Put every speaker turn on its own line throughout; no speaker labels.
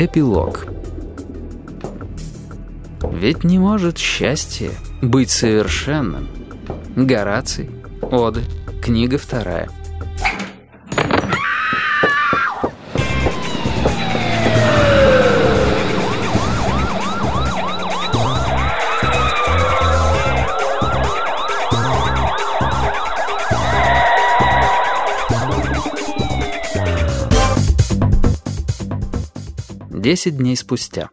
Эпилог Ведь не может счастье быть совершенным. Гораций, Оды, книга вторая. Десять дней спустя.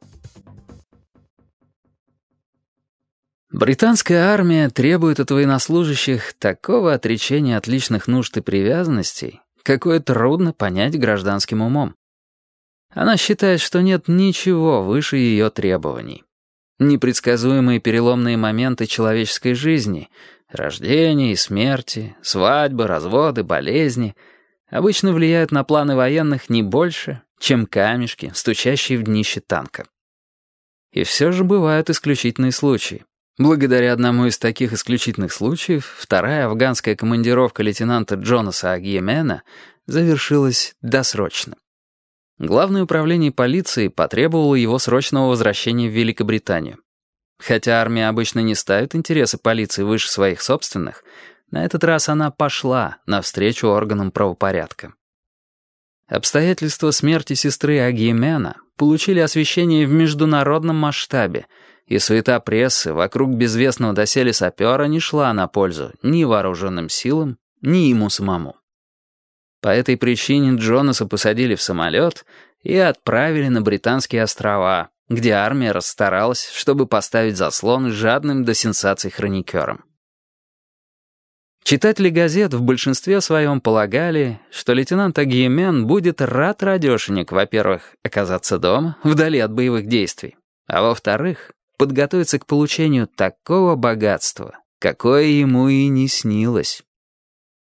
Британская армия требует от военнослужащих такого отречения от личных нужд и привязанностей, какое трудно понять гражданским умом. Она считает, что нет ничего выше ее требований. Непредсказуемые переломные моменты человеческой жизни — рождение и смерти, свадьбы, разводы, болезни — обычно влияют на планы военных не больше, чем камешки, стучащие в днище танка. И все же бывают исключительные случаи. Благодаря одному из таких исключительных случаев, вторая афганская командировка лейтенанта Джонаса Агьемена завершилась досрочно. Главное управление полиции потребовало его срочного возвращения в Великобританию. Хотя армия обычно не ставит интересы полиции выше своих собственных, на этот раз она пошла навстречу органам правопорядка. Обстоятельства смерти сестры Агьемена получили освещение в международном масштабе, и суета прессы вокруг безвестного доселе сапера не шла на пользу ни вооруженным силам, ни ему самому. По этой причине Джонаса посадили в самолет и отправили на Британские острова, где армия расстаралась, чтобы поставить заслон жадным до сенсаций хроникерам. Читатели газет в большинстве своем полагали, что лейтенант Агиемен будет рад радешенек, во-первых, оказаться дома, вдали от боевых действий, а во-вторых, подготовиться к получению такого богатства, какое ему и не снилось.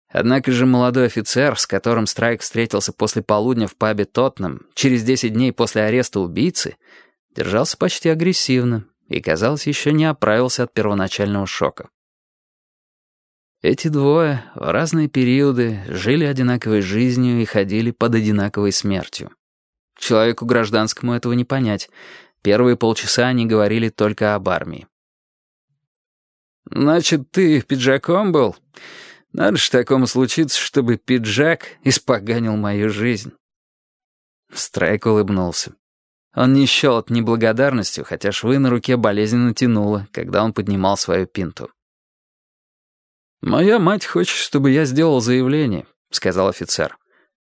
Однако же молодой офицер, с которым Страйк встретился после полудня в пабе Тотнам, через 10 дней после ареста убийцы, держался почти агрессивно и, казалось, еще не оправился от первоначального шока. Эти двое в разные периоды жили одинаковой жизнью и ходили под одинаковой смертью. Человеку гражданскому этого не понять. Первые полчаса они говорили только об армии. «Значит, ты пиджаком был? Надо же такому случиться, чтобы пиджак испоганил мою жизнь». Страйк улыбнулся. Он не счел от неблагодарностью, хотя швы на руке болезненно тянуло, когда он поднимал свою пинту. «Моя мать хочет, чтобы я сделал заявление», — сказал офицер.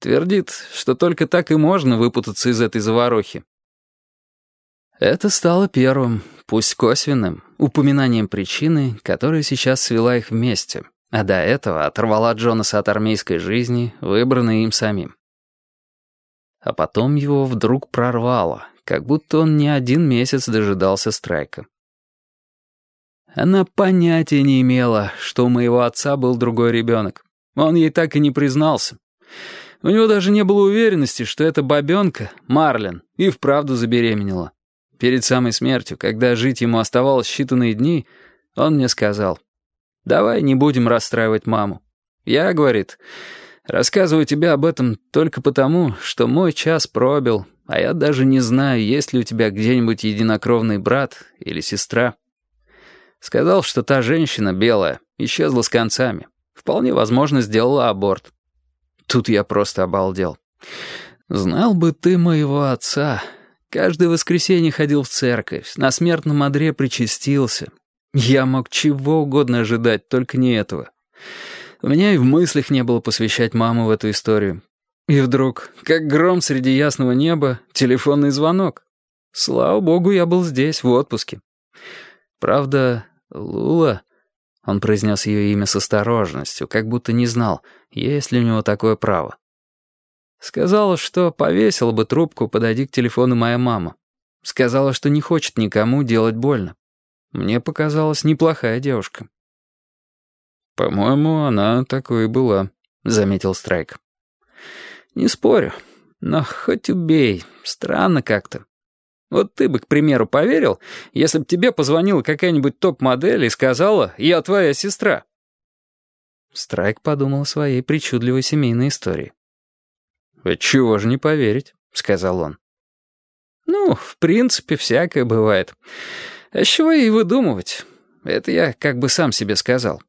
«Твердит, что только так и можно выпутаться из этой заварухи». Это стало первым, пусть косвенным, упоминанием причины, которая сейчас свела их вместе, а до этого оторвала Джонаса от армейской жизни, выбранной им самим. А потом его вдруг прорвало, как будто он не один месяц дожидался страйка. Она понятия не имела, что у моего отца был другой ребенок. Он ей так и не признался. У него даже не было уверенности, что эта бабенка, Марлен, и вправду забеременела. Перед самой смертью, когда жить ему оставалось считанные дни, он мне сказал, «Давай не будем расстраивать маму. Я, — говорит, — рассказываю тебе об этом только потому, что мой час пробил, а я даже не знаю, есть ли у тебя где-нибудь единокровный брат или сестра». Сказал, что та женщина, белая, исчезла с концами. Вполне возможно, сделала аборт. Тут я просто обалдел. Знал бы ты моего отца. Каждое воскресенье ходил в церковь, на смертном одре причастился. Я мог чего угодно ожидать, только не этого. У меня и в мыслях не было посвящать маму в эту историю. И вдруг, как гром среди ясного неба, телефонный звонок. Слава богу, я был здесь, в отпуске. Правда, Лула... Он произнес ее имя с осторожностью, как будто не знал, есть ли у него такое право. Сказала, что повесила бы трубку, подойди к телефону моя мама. Сказала, что не хочет никому делать больно. Мне показалась неплохая девушка. «По-моему, она такой и была», — заметил Страйк. «Не спорю, но хоть убей, странно как-то. Вот ты бы, к примеру, поверил, если бы тебе позвонила какая-нибудь топ-модель и сказала «Я твоя сестра». Страйк подумал о своей причудливой семейной истории. «Чего же не поверить?» — сказал он. Ну, в принципе, всякое бывает. А с чего ей выдумывать? Это я как бы сам себе сказал.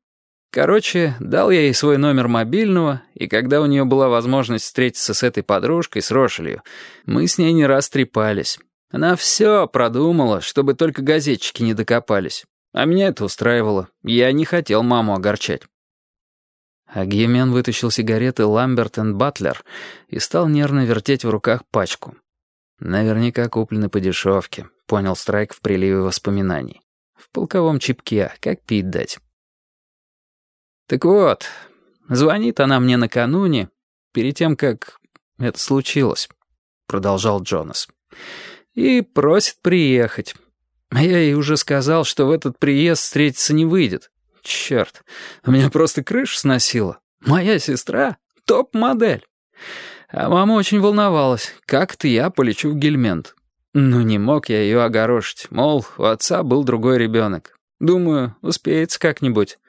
Короче, дал я ей свой номер мобильного, и когда у нее была возможность встретиться с этой подружкой, с Рошелью, мы с ней не раз трепались. Она все продумала, чтобы только газетчики не докопались. А меня это устраивало. Я не хотел маму огорчать. Агьемен вытащил сигареты «Ламберт энд Батлер» и стал нервно вертеть в руках пачку. Наверняка куплены по дешевке, понял Страйк в приливе воспоминаний. В полковом чипке, как пить дать. Так вот, звонит она мне накануне, перед тем, как это случилось, продолжал Джонас, и просит приехать. А я ей уже сказал, что в этот приезд встретиться не выйдет. Черт, у меня просто крышу сносило. Моя сестра — топ-модель. А мама очень волновалась, как-то я полечу в Гельмент. Ну, не мог я ее огорошить, мол, у отца был другой ребенок. Думаю, успеется как-нибудь.